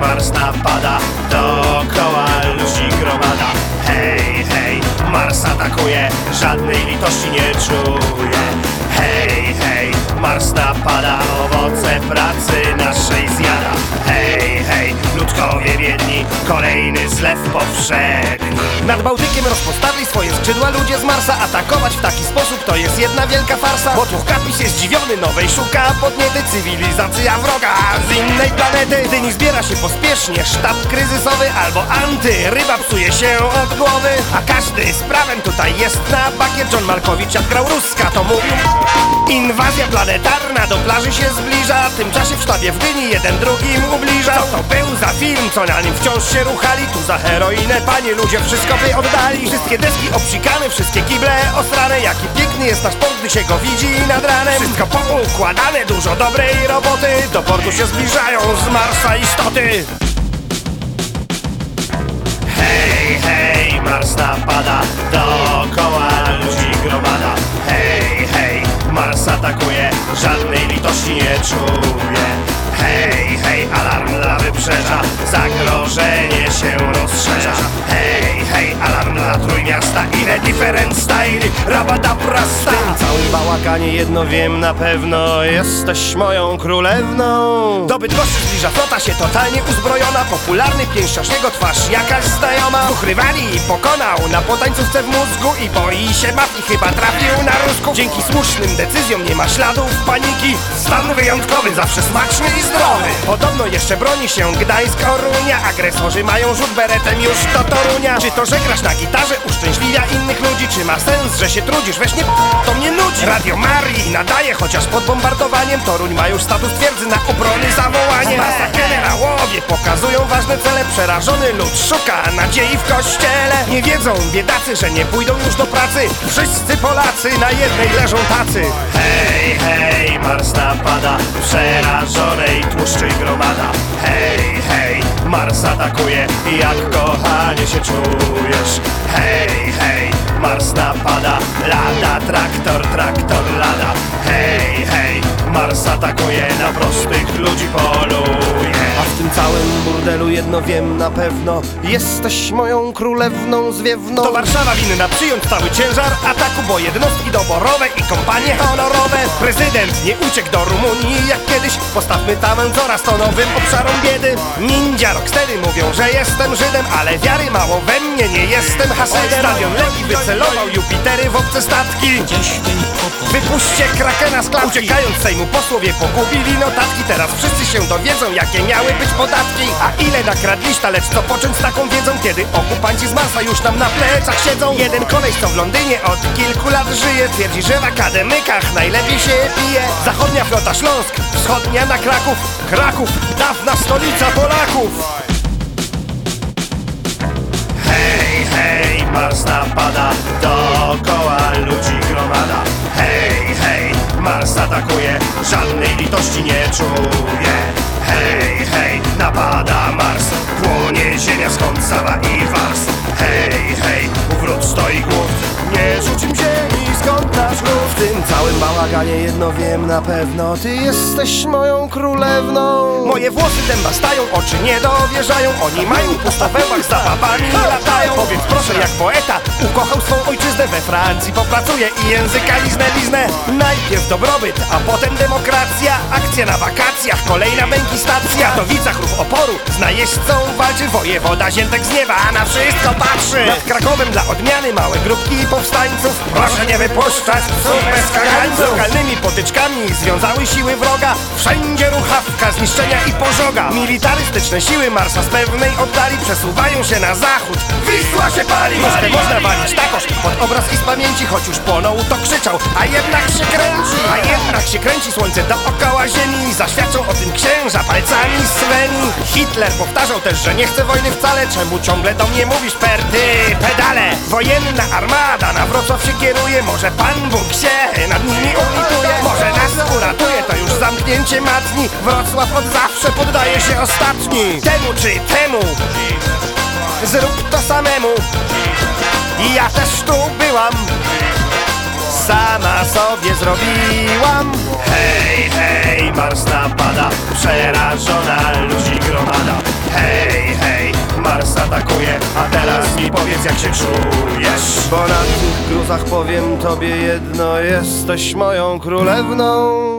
Mars napada Dookoła ludzi gromada. Hej, hej, Mars atakuje Żadnej litości nie czuje. Nad Bałtykiem rozpostawili swoje skrzydła ludzie z Marsa. Atakować w taki sposób to jest jedna wielka farsa. Bo Tuchkapis jest zdziwiony, nowej szuka podniety Cywilizacja wroga. Z innej planety Gdy nie zbiera się pospiesznie, sztab kryzysowy albo anty Ryba psuje się od głowy, a każdy z prawem tutaj jest. Na bakier John Malkowicz jak grał Ruska, to mówił. Inwazja planetarna do plaży się zbliża W tym czasie w sztabie w Gdyni jeden drugim ubliża. Co to był za film, co na nim wciąż się ruchali. Tu za heroinę, panie ludzie, wszystko by oddali. Wszystkie deski obsikane, wszystkie kible ostrane Jaki piękny jest nasz port, gdy się go widzi nad ranem. Wszystko poukładane, dużo dobrej roboty. Do portu się zbliżają z Marsa istoty. Hej, hej, Mars napada Dookoła ludzi gromada Mars atakuje Żadnej litości nie czuje Hej, hej, alarm dla wybrzeża. Zagrożenie się rozszerza. Hej, hej, alarm dla trójmiasta. Ile different style, rabadabra W tym całym bałaganie jedno wiem na pewno. Jesteś moją królewną. Do Bydgoszczy zbliża flota się totalnie uzbrojona. Popularny pięściarz, jego twarz. Jakaś znajoma Duch rywali i pokonał. Na potańcówce w mózgu I boi się mafii, chyba trafił na Rusków Dzięki słusznym decyzjom nie ma śladów paniki Wyjątkowy, zawsze smaczny i zdrowy. Podobno jeszcze broni się Gdańsk, Orunia. Agresorzy mają rzut beretem już do Torunia. Czy to, że grasz na gitarze uszczęśliwia innych ludzi? Czy ma sens, że się trudzisz? Weź nie to mnie nudzi. Radio Marii nadaje, chociaż pod bombardowaniem. Toruń ma już status twierdzy na obrony zawołanie. Masa generałowie pokazują ważne cele. Przerażony lud szuka nadziei w kościele. Nie wiedzą biedacy, że nie pójdą już do pracy. Wszyscy Polacy na jednej leżą tacy. Hej, hej, Mars napada Przerażonej tłuszczy gromada. Hej, hej, Mars atakuje Jak kochanie się czujesz? Hej, hej, Mars napada. Lada, traktor, traktor, lada. Hej, hej, Mars atakuje Na prostych ludzi poluje tym całym burdelu jedno wiem na pewno. Jesteś moją królewną zwiewną. To Warszawa winna przyjąć cały ciężar ataku Bo jednostki doborowe i kompanie honorowe. Prezydent nie uciekł do Rumunii jak kiedyś. Postawmy tamę coraz to nowym obszarom biedy. Ninja rocksteady mówią, że jestem Żydem Ale wiary mało we mnie, nie jestem. Hasydem. Stadion Legii wycelował Jupitery w obce statki. Wypuśćcie krakena z klatki Uciekając z Sejmu posłowie pogubili notatki. Teraz wszyscy się dowiedzą jakie miały być podatki. A ile nakradliście, lecz co począć z taką wiedzą Kiedy okupanci z Marsa już tam na plecach siedzą? Jeden koleś co w Londynie od kilku lat żyje Twierdzi, że w akademykach najlepiej się pije. Zachodnia flota Śląsk, wschodnia na Kraków Kraków, dawna stolica Polaków. Hej, hej, Mars napada Dookoła ludzi gromada Żadnej litości nie czuje Hej, hej, napada Mars. Płonie ziemia skąd Sawa i Wars? Hej, hej, wrót stoi głód. Nie rzucim ziemi skąd nasz lud W tym całym bałaganie jedno wiem na pewno. Ty jesteś moją królewną. Moje włosy dęba stają, oczy nie dowierzają. Oni mają pusto wełbach, za babami latają. Powiedz proszę jak poeta Ukochał swą ojczyznę we Francji. Popracuje i języka liznę liznę dobrobyt, a potem demokracja Na wakacjach, kolejna stacja. W Katowicach ruch oporu z najeźdźcą walczy Wojewoda ziętek z nieba, a na wszystko patrzy. Nad Krakowem dla odmiany małe grupki powstańców. Proszę nie wypuszczać psów bez kagańców. Lokalnymi potyczkami związały siły wroga. Wszędzie ruchawka, zniszczenia i pożoga. Militarystyczne siły Marsa z pewnej oddali Przesuwają się na zachód. Wisła się pali! Można, można walić takoż pod obraz i z pamięci Choć już płonął to krzyczał, a jednak się kręci Się kręci słońce dookoła ziemi Zaświadczą o tym księża palcami swymi Hitler powtarzał też, że nie chce wojny wcale Czemu ciągle do mnie mówisz perty pedale? Wojenna armada na Wrocław się kieruje Może Pan Bóg się nad nimi ulituje Może nas uratuje, to już zamknięcie matni? Wrocław od zawsze poddaje się ostatni. Temu czy temu? Zrób to samemu. Ja też tu byłam. Sama sobie zrobiłam Przerażona ludzi gromada. Hej, hej, Mars atakuje A teraz mi powiedz jak się czujesz. Bo na tych gruzach powiem tobie jedno Jesteś moją królewną